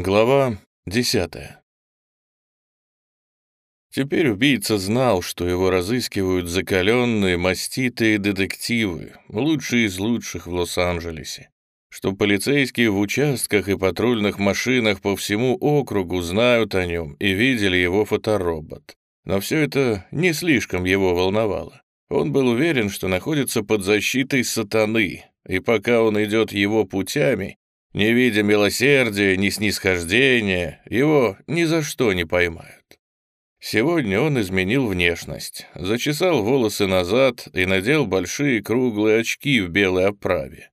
Глава десятая. Теперь убийца знал, что его разыскивают закаленные, маститые детективы, лучшие из лучших в Лос-Анджелесе, что полицейские в участках и патрульных машинах по всему округу знают о нем и видели его фоторобот. Но все это не слишком его волновало. Он был уверен, что находится под защитой сатаны, и пока он идет его путями, не видя милосердия, ни снисхождения, его ни за что не поймают. Сегодня он изменил внешность, зачесал волосы назад и надел большие круглые очки в белой оправе.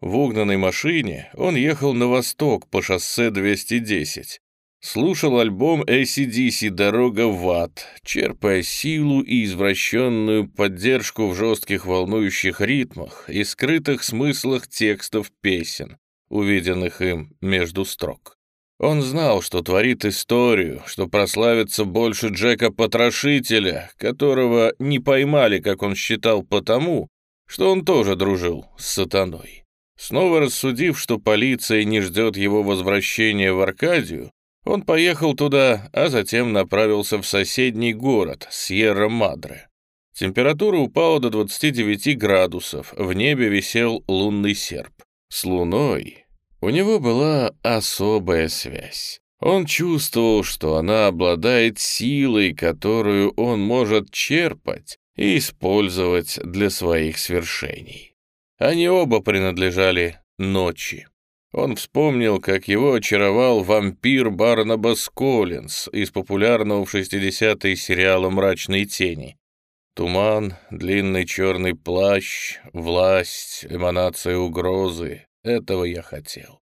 В угнанной машине он ехал на восток по шоссе 210, слушал альбом ACDC «Дорога в ад», черпая силу и извращенную поддержку в жестких волнующих ритмах и скрытых смыслах текстов песен, увиденных им между строк. Он знал, что творит историю, что прославится больше Джека-потрошителя, которого не поймали, как он считал, потому, что он тоже дружил с сатаной. Снова рассудив, что полиция не ждет его возвращения в Аркадию, он поехал туда, а затем направился в соседний город, Сьерра-Мадре. Температура упала до 29 градусов, в небе висел лунный серп. С луной у него была особая связь. Он чувствовал, что она обладает силой, которую он может черпать и использовать для своих свершений. Они оба принадлежали ночи. Он вспомнил, как его очаровал вампир Барнабас Коллинз из популярного в 60-е сериала «Мрачные тени». Туман, длинный черный плащ, власть, эманация угрозы, этого я хотел.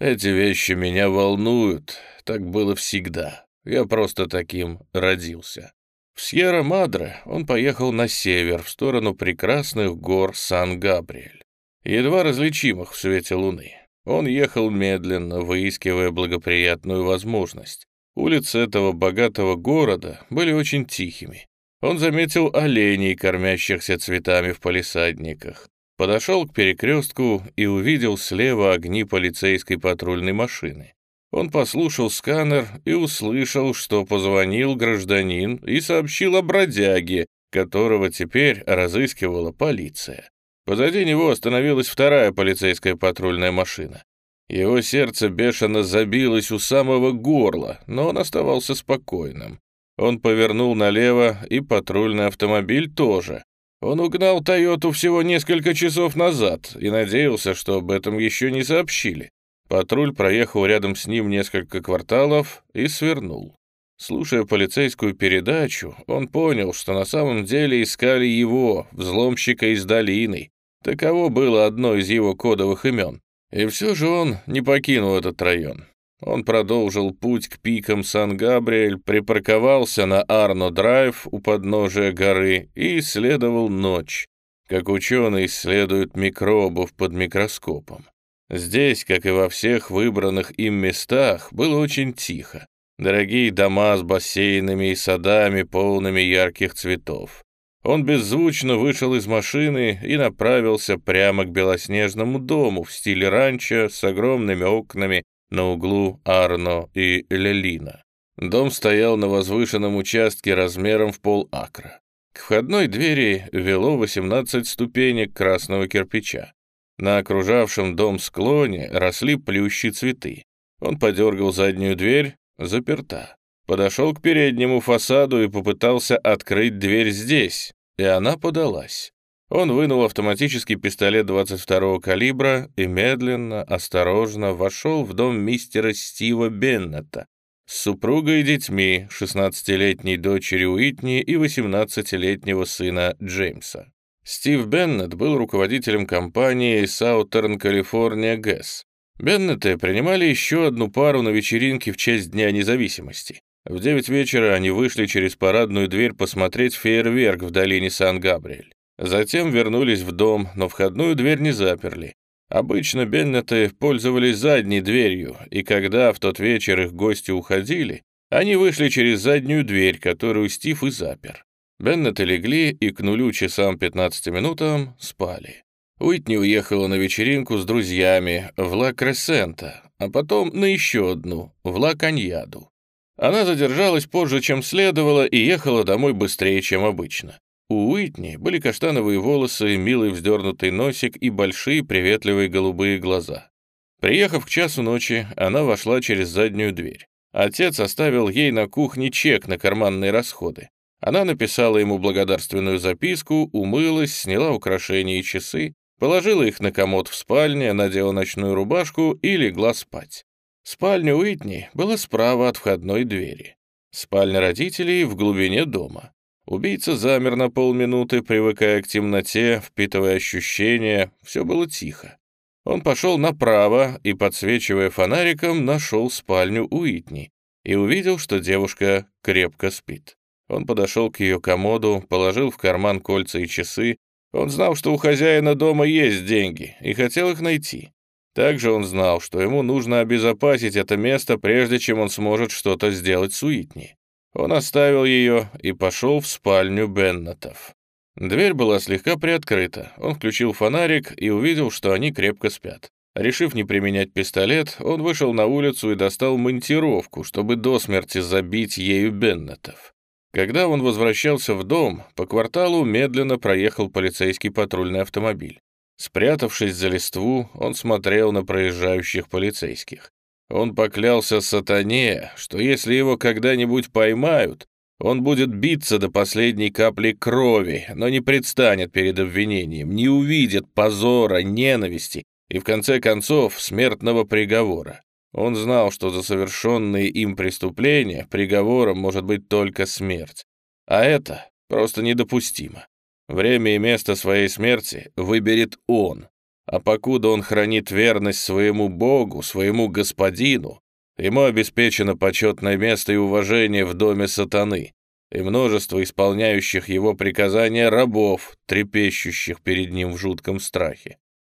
Эти вещи меня волнуют, так было всегда. Я просто таким родился. В Сьерра-Мадре он поехал на север, в сторону прекрасных гор Сан-Габриэль, едва различимых в свете луны. Он ехал медленно, выискивая благоприятную возможность. Улицы этого богатого города были очень тихими. Он заметил оленей, кормящихся цветами в палисадниках подошел к перекрестку и увидел слева огни полицейской патрульной машины. Он послушал сканер и услышал, что позвонил гражданин и сообщил о бродяге, которого теперь разыскивала полиция. Позади него остановилась вторая полицейская патрульная машина. Его сердце бешено забилось у самого горла, но он оставался спокойным. Он повернул налево, и патрульный автомобиль тоже. Он угнал «Тойоту» всего несколько часов назад и надеялся, что об этом еще не сообщили. Патруль проехал рядом с ним несколько кварталов и свернул. Слушая полицейскую передачу, он понял, что на самом деле искали его, взломщика из долины. Таково было одно из его кодовых имен. И все же он не покинул этот район. Он продолжил путь к пикам Сан-Габриэль, припарковался на Арно-драйв у подножия горы и исследовал ночь, как ученые исследуют микробов под микроскопом. Здесь, как и во всех выбранных им местах, было очень тихо. Дорогие дома с бассейнами и садами, полными ярких цветов. Он беззвучно вышел из машины и направился прямо к белоснежному дому в стиле ранчо с огромными окнами на углу Арно и Лелина. Дом стоял на возвышенном участке размером в полакра. К входной двери вело 18 ступенек красного кирпича. На окружавшем дом склоне росли плющи цветы. Он подергал заднюю дверь, заперта. Подошел к переднему фасаду и попытался открыть дверь здесь, и она подалась. Он вынул автоматический пистолет 22-го калибра и медленно, осторожно вошел в дом мистера Стива Беннета с супругой и детьми, 16-летней дочери Уитни и 18-летнего сына Джеймса. Стив Беннет был руководителем компании Southern California Gas. Беннеты принимали еще одну пару на вечеринке в честь Дня независимости. В 9 вечера они вышли через парадную дверь посмотреть фейерверк в долине Сан-Габриэль. Затем вернулись в дом, но входную дверь не заперли. Обычно Беннеты пользовались задней дверью, и когда в тот вечер их гости уходили, они вышли через заднюю дверь, которую Стив и запер. Беннеты легли и к нулю часам 15 минутам спали. Уитни уехала на вечеринку с друзьями в Ла Кресента, а потом на еще одну, в Ла-Каньяду. Она задержалась позже, чем следовало, и ехала домой быстрее, чем обычно. У Уитни были каштановые волосы, милый вздернутый носик и большие приветливые голубые глаза. Приехав к часу ночи, она вошла через заднюю дверь. Отец оставил ей на кухне чек на карманные расходы. Она написала ему благодарственную записку, умылась, сняла украшения и часы, положила их на комод в спальне, надела ночную рубашку и легла спать. Спальня Уитни была справа от входной двери. Спальня родителей в глубине дома. Убийца замер на полминуты, привыкая к темноте, впитывая ощущения. Все было тихо. Он пошел направо и, подсвечивая фонариком, нашел спальню Уитни и увидел, что девушка крепко спит. Он подошел к ее комоду, положил в карман кольца и часы. Он знал, что у хозяина дома есть деньги, и хотел их найти. Также он знал, что ему нужно обезопасить это место, прежде чем он сможет что-то сделать с Уитни. Он оставил ее и пошел в спальню Беннетов. Дверь была слегка приоткрыта. Он включил фонарик и увидел, что они крепко спят. Решив не применять пистолет, он вышел на улицу и достал монтировку, чтобы до смерти забить ею Беннетов. Когда он возвращался в дом, по кварталу медленно проехал полицейский патрульный автомобиль. Спрятавшись за листву, он смотрел на проезжающих полицейских. Он поклялся сатане, что если его когда-нибудь поймают, он будет биться до последней капли крови, но не предстанет перед обвинением, не увидит позора, ненависти и, в конце концов, смертного приговора. Он знал, что за совершенные им преступления приговором может быть только смерть. А это просто недопустимо. Время и место своей смерти выберет он, а покуда он хранит верность своему Богу, своему Господину, ему обеспечено почетное место и уважение в доме сатаны и множество исполняющих его приказания рабов, трепещущих перед ним в жутком страхе.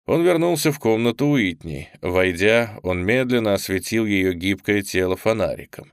Он вернулся в комнату Уитни. Войдя, он медленно осветил ее гибкое тело фонариком.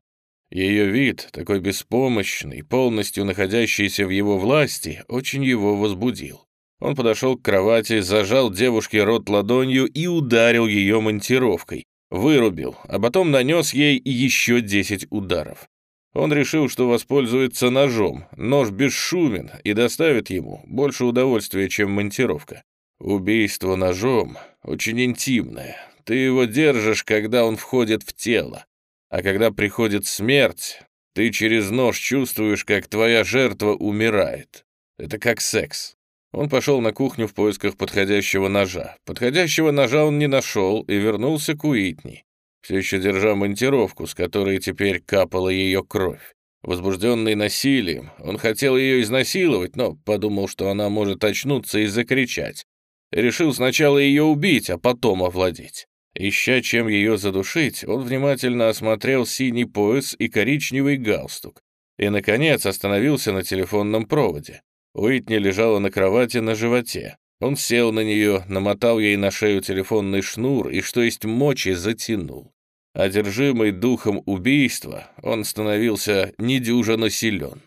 Ее вид, такой беспомощный, полностью находящийся в его власти, очень его возбудил. Он подошел к кровати, зажал девушке рот ладонью и ударил ее монтировкой. Вырубил, а потом нанес ей еще десять ударов. Он решил, что воспользуется ножом. Нож бесшумен и доставит ему больше удовольствия, чем монтировка. Убийство ножом очень интимное. Ты его держишь, когда он входит в тело. А когда приходит смерть, ты через нож чувствуешь, как твоя жертва умирает. Это как секс. Он пошел на кухню в поисках подходящего ножа. Подходящего ножа он не нашел и вернулся к Уитни, все еще держа монтировку, с которой теперь капала ее кровь. Возбужденный насилием, он хотел ее изнасиловать, но подумал, что она может очнуться и закричать. Решил сначала ее убить, а потом овладеть. Ища чем ее задушить, он внимательно осмотрел синий пояс и коричневый галстук. И, наконец, остановился на телефонном проводе. Уитни лежала на кровати на животе. Он сел на нее, намотал ей на шею телефонный шнур и, что есть мочи, затянул. Одержимый духом убийства, он становился недюжинно силен.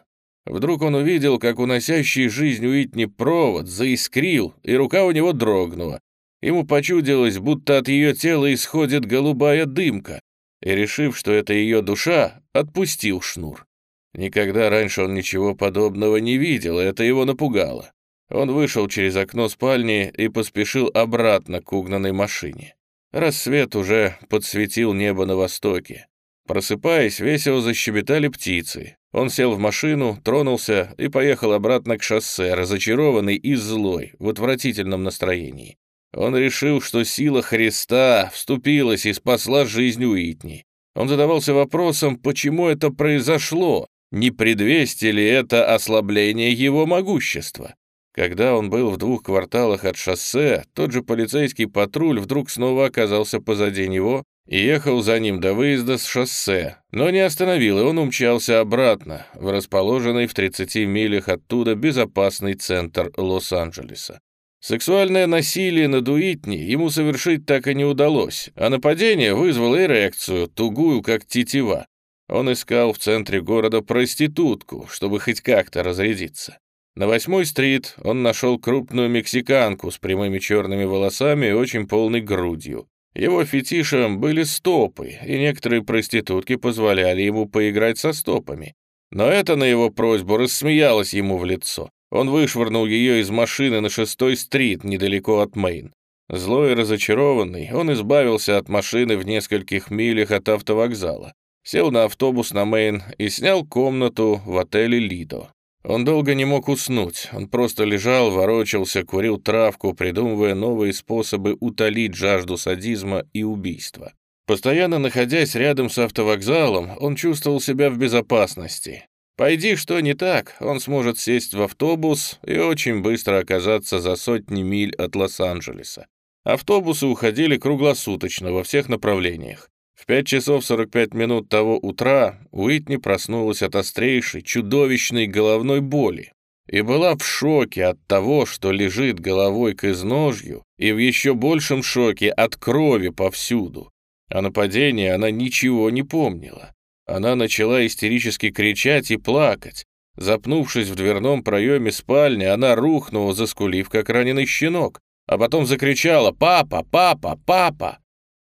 Вдруг он увидел, как уносящий жизнь Уитни провод заискрил, и рука у него дрогнула. Ему почудилось, будто от ее тела исходит голубая дымка, и, решив, что это ее душа, отпустил шнур. Никогда раньше он ничего подобного не видел, и это его напугало. Он вышел через окно спальни и поспешил обратно к угнанной машине. Рассвет уже подсветил небо на востоке. Просыпаясь, весело защебетали птицы. Он сел в машину, тронулся и поехал обратно к шоссе, разочарованный и злой, в отвратительном настроении. Он решил, что сила Христа вступилась и спасла жизнь Уитни. Он задавался вопросом, почему это произошло, не предвестие ли это ослабление его могущества. Когда он был в двух кварталах от шоссе, тот же полицейский патруль вдруг снова оказался позади него и ехал за ним до выезда с шоссе, но не остановил, и он умчался обратно, в расположенный в 30 милях оттуда безопасный центр Лос-Анджелеса. Сексуальное насилие над Уитни ему совершить так и не удалось, а нападение вызвало эрекцию, тугую, как тетива. Он искал в центре города проститутку, чтобы хоть как-то разрядиться. На восьмой стрит он нашел крупную мексиканку с прямыми черными волосами и очень полной грудью. Его фетишем были стопы, и некоторые проститутки позволяли ему поиграть со стопами. Но это на его просьбу рассмеялось ему в лицо. Он вышвырнул ее из машины на шестой стрит, недалеко от Мейн. Злой и разочарованный, он избавился от машины в нескольких милях от автовокзала, сел на автобус на Мейн и снял комнату в отеле «Лидо». Он долго не мог уснуть, он просто лежал, ворочался, курил травку, придумывая новые способы утолить жажду садизма и убийства. Постоянно находясь рядом с автовокзалом, он чувствовал себя в безопасности. Пойди что не так, он сможет сесть в автобус и очень быстро оказаться за сотни миль от Лос-Анджелеса. Автобусы уходили круглосуточно во всех направлениях. В 5 часов 45 минут того утра Уитни проснулась от острейшей, чудовищной головной боли и была в шоке от того, что лежит головой к изножью, и в еще большем шоке от крови повсюду. О нападении она ничего не помнила. Она начала истерически кричать и плакать. Запнувшись в дверном проеме спальни, она рухнула, заскулив, как раненый щенок, а потом закричала «Папа! Папа! Папа!».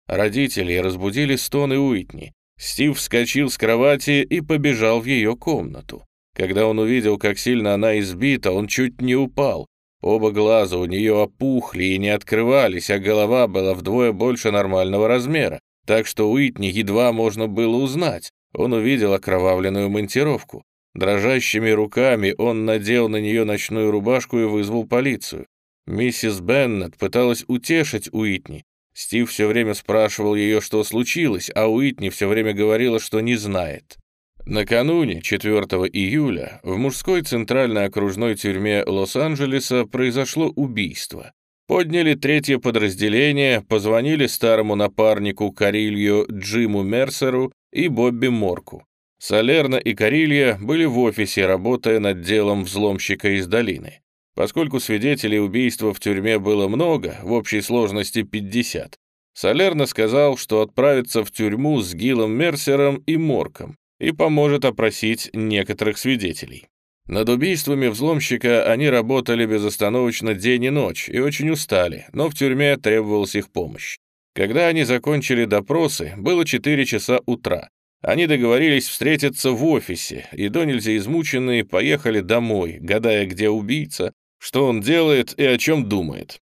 Родители разбудили стоны Уитни. Стив вскочил с кровати и побежал в ее комнату. Когда он увидел, как сильно она избита, он чуть не упал. Оба глаза у нее опухли и не открывались, а голова была вдвое больше нормального размера так что Уитни едва можно было узнать. Он увидел окровавленную монтировку. Дрожащими руками он надел на нее ночную рубашку и вызвал полицию. Миссис Беннет пыталась утешить Уитни. Стив все время спрашивал ее, что случилось, а Уитни все время говорила, что не знает. Накануне, 4 июля, в мужской центральной окружной тюрьме Лос-Анджелеса произошло убийство. Подняли третье подразделение, позвонили старому напарнику Карилью Джиму Мерсеру и Бобби Морку. Салерна и Карилья были в офисе, работая над делом взломщика из долины. Поскольку свидетелей убийства в тюрьме было много, в общей сложности 50, Салерна сказал, что отправится в тюрьму с Гилом Мерсером и Морком и поможет опросить некоторых свидетелей. Над убийствами взломщика они работали безостановочно день и ночь и очень устали, но в тюрьме требовалась их помощь. Когда они закончили допросы, было 4 часа утра. Они договорились встретиться в офисе, и до нельзя измученные поехали домой, гадая, где убийца, что он делает и о чем думает.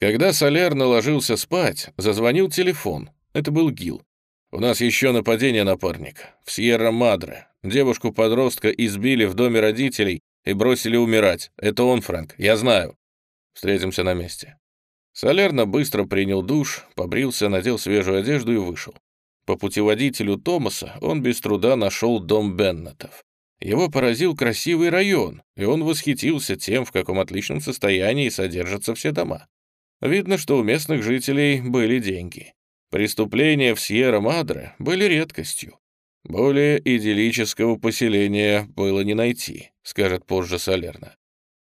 Когда Соляр наложился спать, зазвонил телефон. Это был Гил. «У нас еще нападение, напарник. В Сьерра-Мадре. Девушку-подростка избили в доме родителей и бросили умирать. Это он, Фрэнк, я знаю. Встретимся на месте». Солерно быстро принял душ, побрился, надел свежую одежду и вышел. По путеводителю Томаса он без труда нашел дом Беннетов. Его поразил красивый район, и он восхитился тем, в каком отличном состоянии содержатся все дома. Видно, что у местных жителей были деньги. Преступления в Сьерра-Мадре были редкостью. Более идиллического поселения было не найти, скажет позже Солерно.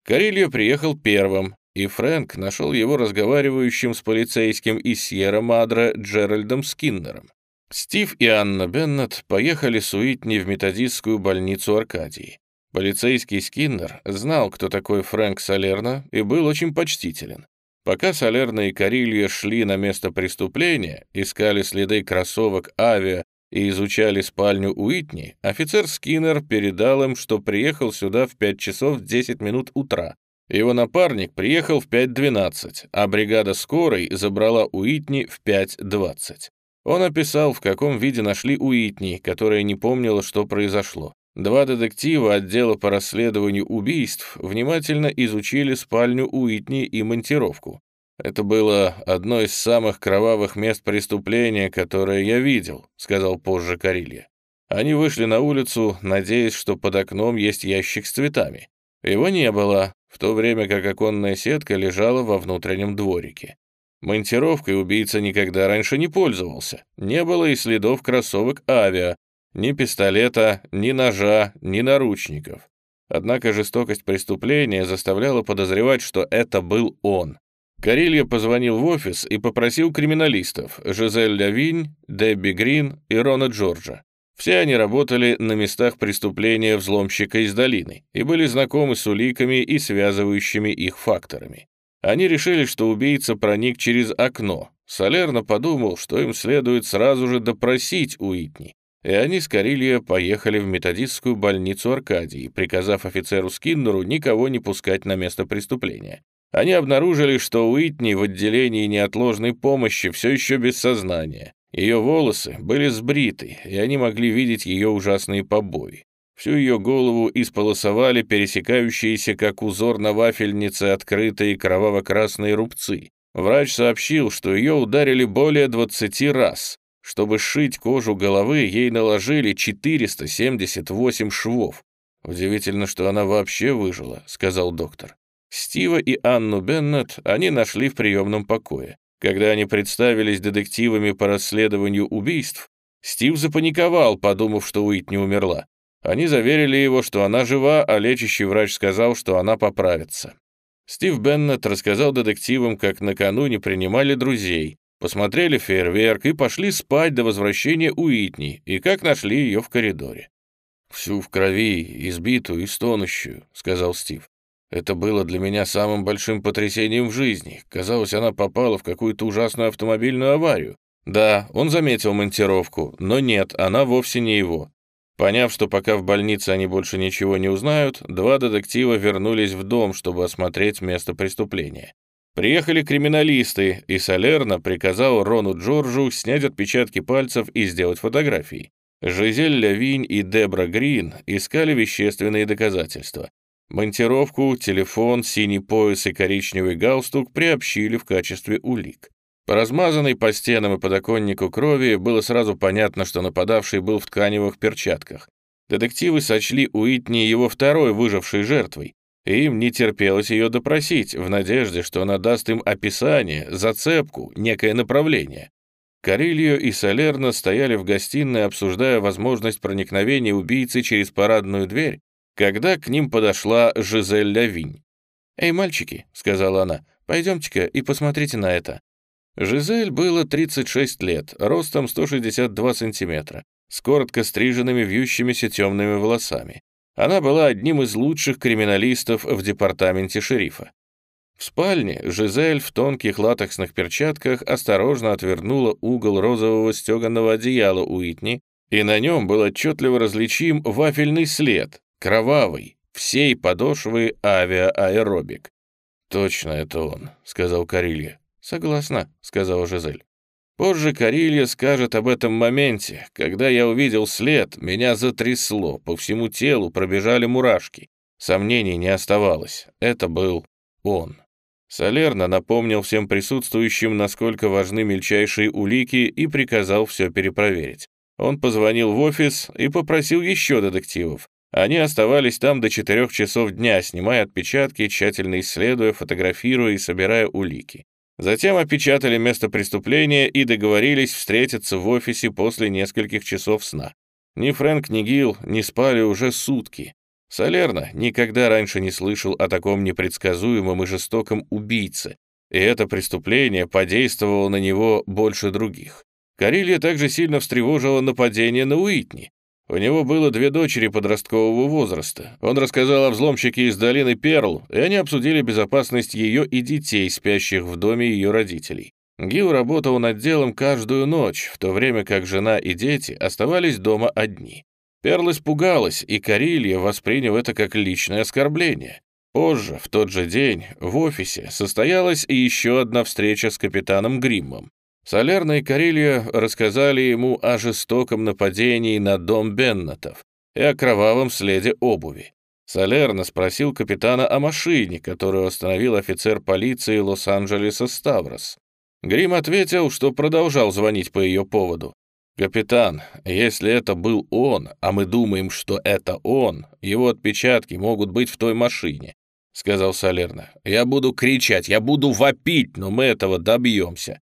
Карильо приехал первым, и Фрэнк нашел его разговаривающим с полицейским из Сьерра-Мадре Джеральдом Скиннером. Стив и Анна Беннет поехали с Уитни в методистскую больницу Аркадии. Полицейский Скиннер знал, кто такой Фрэнк Салерно, и был очень почтителен. Пока Салерно и Карильо шли на место преступления, искали следы кроссовок Avia и изучали спальню Уитни, офицер Скиннер передал им, что приехал сюда в 5 часов 10 минут утра. Его напарник приехал в 5.12, а бригада скорой забрала Уитни в 5.20. Он описал, в каком виде нашли Уитни, которая не помнила, что произошло. Два детектива отдела по расследованию убийств внимательно изучили спальню Уитни и монтировку. «Это было одно из самых кровавых мест преступления, которое я видел», — сказал позже Карилья. Они вышли на улицу, надеясь, что под окном есть ящик с цветами. Его не было, в то время как оконная сетка лежала во внутреннем дворике. Монтировкой убийца никогда раньше не пользовался. Не было и следов кроссовок авиа, ни пистолета, ни ножа, ни наручников. Однако жестокость преступления заставляла подозревать, что это был он. Карилья позвонил в офис и попросил криминалистов Жизель Лявинь, Дебби Грин и Рона Джорджа. Все они работали на местах преступления взломщика из долины и были знакомы с уликами и связывающими их факторами. Они решили, что убийца проник через окно. Солерно подумал, что им следует сразу же допросить Уитни, и они с Карилья поехали в методистскую больницу Аркадии, приказав офицеру Скиннеру никого не пускать на место преступления. Они обнаружили, что Уитни в отделении неотложной помощи все еще без сознания. Ее волосы были сбриты, и они могли видеть ее ужасные побои. Всю ее голову исполосовали пересекающиеся, как узор на вафельнице, открытые кроваво-красные рубцы. Врач сообщил, что ее ударили более 20 раз. Чтобы сшить кожу головы, ей наложили 478 швов. «Удивительно, что она вообще выжила», — сказал доктор. Стива и Анну Беннет они нашли в приемном покое. Когда они представились детективами по расследованию убийств, Стив запаниковал, подумав, что Уитни умерла. Они заверили его, что она жива, а лечащий врач сказал, что она поправится. Стив Беннет рассказал детективам, как накануне принимали друзей, посмотрели фейерверк и пошли спать до возвращения Уитни, и как нашли ее в коридоре. «Всю в крови, избитую и стонущую», — сказал Стив. «Это было для меня самым большим потрясением в жизни. Казалось, она попала в какую-то ужасную автомобильную аварию. Да, он заметил монтировку, но нет, она вовсе не его. Поняв, что пока в больнице они больше ничего не узнают, два детектива вернулись в дом, чтобы осмотреть место преступления. Приехали криминалисты, и Салерно приказал Рону Джорджу снять отпечатки пальцев и сделать фотографии. Жизель Лявинь и Дебра Грин искали вещественные доказательства. Монтировку, телефон, синий пояс и коричневый галстук приобщили в качестве улик. По размазанной по стенам и подоконнику крови было сразу понятно, что нападавший был в тканевых перчатках. Детективы сочли Уитни его второй выжившей жертвой, им не терпелось ее допросить, в надежде, что она даст им описание, зацепку, некое направление. Карильо и Салерно стояли в гостиной, обсуждая возможность проникновения убийцы через парадную дверь, когда к ним подошла Жизель Лавинь. «Эй, мальчики», — сказала она, — «пойдемте-ка и посмотрите на это». Жизель было 36 лет, ростом 162 сантиметра, с коротко стриженными вьющимися темными волосами. Она была одним из лучших криминалистов в департаменте шерифа. В спальне Жизель в тонких латексных перчатках осторожно отвернула угол розового стеганого одеяла Уитни, и на нем был отчетливо различим вафельный след, кровавый, всей подошвы авиааэробик. «Точно это он», — сказал Карилья. «Согласна», — сказала Жизель. Позже Карилья скажет об этом моменте. Когда я увидел след, меня затрясло, по всему телу пробежали мурашки. Сомнений не оставалось. Это был он. Солерно напомнил всем присутствующим, насколько важны мельчайшие улики, и приказал все перепроверить. Он позвонил в офис и попросил еще детективов. Они оставались там до четырех часов дня, снимая отпечатки, тщательно исследуя, фотографируя и собирая улики. Затем опечатали место преступления и договорились встретиться в офисе после нескольких часов сна. Ни Фрэнк, ни Гил не спали уже сутки. Солерно никогда раньше не слышал о таком непредсказуемом и жестоком убийце, и это преступление подействовало на него больше других. Карилья также сильно встревожило нападение на Уитни. У него было две дочери подросткового возраста. Он рассказал о взломщике из долины Перл, и они обсудили безопасность ее и детей, спящих в доме ее родителей. Гил работал над делом каждую ночь, в то время как жена и дети оставались дома одни. Перл испугалась, и Карилья воспринял это как личное оскорбление. Позже, в тот же день, в офисе состоялась еще одна встреча с капитаном Гриммом. Солярно и Карилья рассказали ему о жестоком нападении на дом Беннетов и о кровавом следе обуви. Солерно спросил капитана о машине, которую остановил офицер полиции Лос-Анджелеса Ставрос. Грим ответил, что продолжал звонить по ее поводу. «Капитан, если это был он, а мы думаем, что это он, его отпечатки могут быть в той машине», — сказал Солерно. «Я буду кричать, я буду вопить, но мы этого добьемся.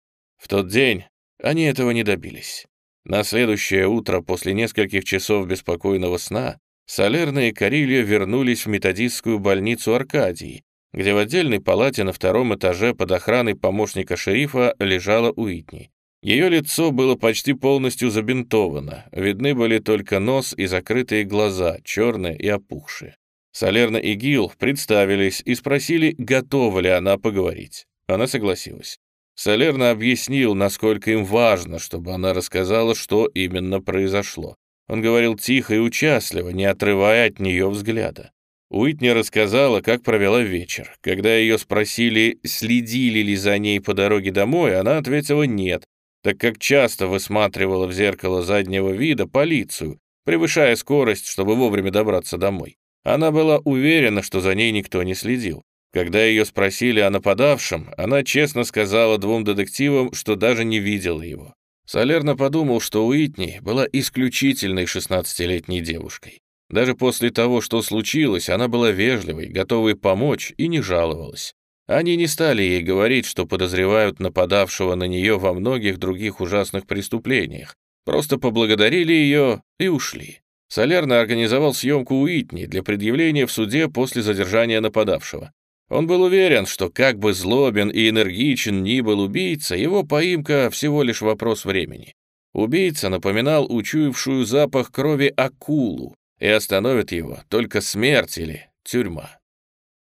В тот день они этого не добились. На следующее утро, после нескольких часов беспокойного сна, Солерна и Карилья вернулись в методистскую больницу Аркадии, где в отдельной палате на втором этаже под охраной помощника шерифа лежала Уитни. Ее лицо было почти полностью забинтовано, видны были только нос и закрытые глаза, черные и опухшие. Салерна и Гил представились и спросили, готова ли она поговорить. Она согласилась. Салерна объяснил, насколько им важно, чтобы она рассказала, что именно произошло. Он говорил тихо и участливо, не отрывая от нее взгляда. Уитни рассказала, как провела вечер. Когда ее спросили, следили ли за ней по дороге домой, она ответила «нет», так как часто высматривала в зеркало заднего вида полицию, превышая скорость, чтобы вовремя добраться домой. Она была уверена, что за ней никто не следил. Когда ее спросили о нападавшем, она честно сказала двум детективам, что даже не видела его. Солерно подумал, что Уитни была исключительной 16-летней девушкой. Даже после того, что случилось, она была вежливой, готовой помочь и не жаловалась. Они не стали ей говорить, что подозревают нападавшего на нее во многих других ужасных преступлениях. Просто поблагодарили ее и ушли. Солерно организовал съемку Уитни для предъявления в суде после задержания нападавшего. Он был уверен, что как бы злобен и энергичен ни был убийца, его поимка всего лишь вопрос времени. Убийца напоминал учуявшую запах крови акулу, и остановит его только смерть или тюрьма.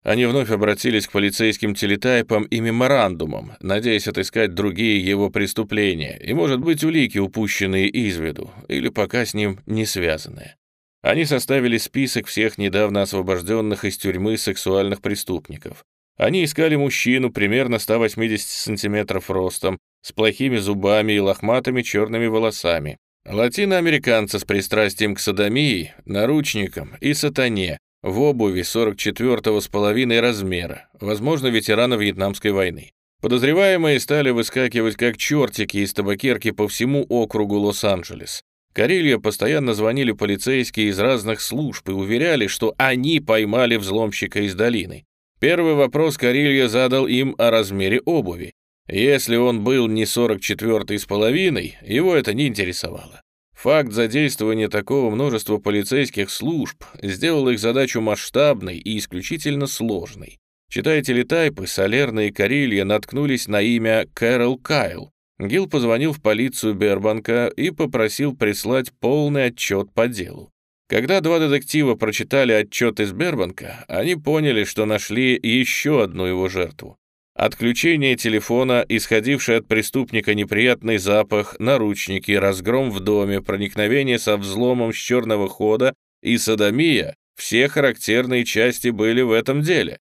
Они вновь обратились к полицейским телетайпам и меморандумам, надеясь отыскать другие его преступления и, может быть, улики, упущенные из виду, или пока с ним не связанные. Они составили список всех недавно освобожденных из тюрьмы сексуальных преступников. Они искали мужчину примерно 180 сантиметров ростом, с плохими зубами и лохматыми черными волосами. Латиноамериканца с пристрастием к садомии, наручникам и сатане, в обуви 44-го с половиной размера, возможно, ветерана Вьетнамской войны. Подозреваемые стали выскакивать как чертики из табакерки по всему округу Лос-Анджелес. Карелья постоянно звонили полицейские из разных служб и уверяли, что они поймали взломщика из долины. Первый вопрос Карелья задал им о размере обуви. Если он был не 44 с половиной, его это не интересовало. Факт задействования такого множества полицейских служб сделал их задачу масштабной и исключительно сложной. Читатели Тайпы, Солерна и Карелья наткнулись на имя Кэрол Кайл, Гил позвонил в полицию Бербанка и попросил прислать полный отчет по делу. Когда два детектива прочитали отчет из Бербанка, они поняли, что нашли еще одну его жертву. Отключение телефона, исходивший от преступника неприятный запах, наручники, разгром в доме, проникновение со взломом с черного хода и садомия — все характерные части были в этом деле.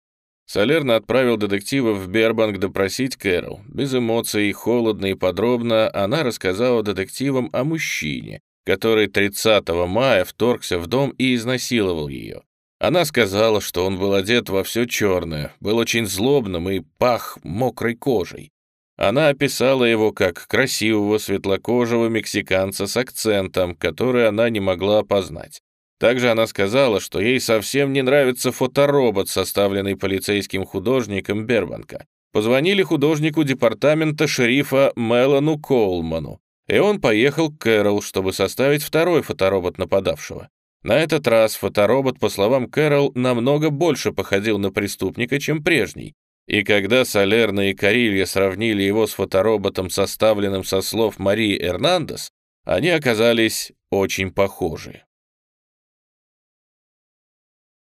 Солерно отправил детектива в Бербанк допросить Кэрол. Без эмоций, холодно и подробно она рассказала детективам о мужчине, который 30 мая вторгся в дом и изнасиловал ее. Она сказала, что он был одет во все черное, был очень злобным и пах мокрой кожей. Она описала его как красивого светлокожего мексиканца с акцентом, который она не могла опознать. Также она сказала, что ей совсем не нравится фоторобот, составленный полицейским художником Бербанка. Позвонили художнику департамента шерифа Мелану Коулману, и он поехал к Кэрол, чтобы составить второй фоторобот нападавшего. На этот раз фоторобот, по словам Кэрол, намного больше походил на преступника, чем прежний. И когда Солерна и Карилья сравнили его с фотороботом, составленным со слов Марии Эрнандес, они оказались очень похожи.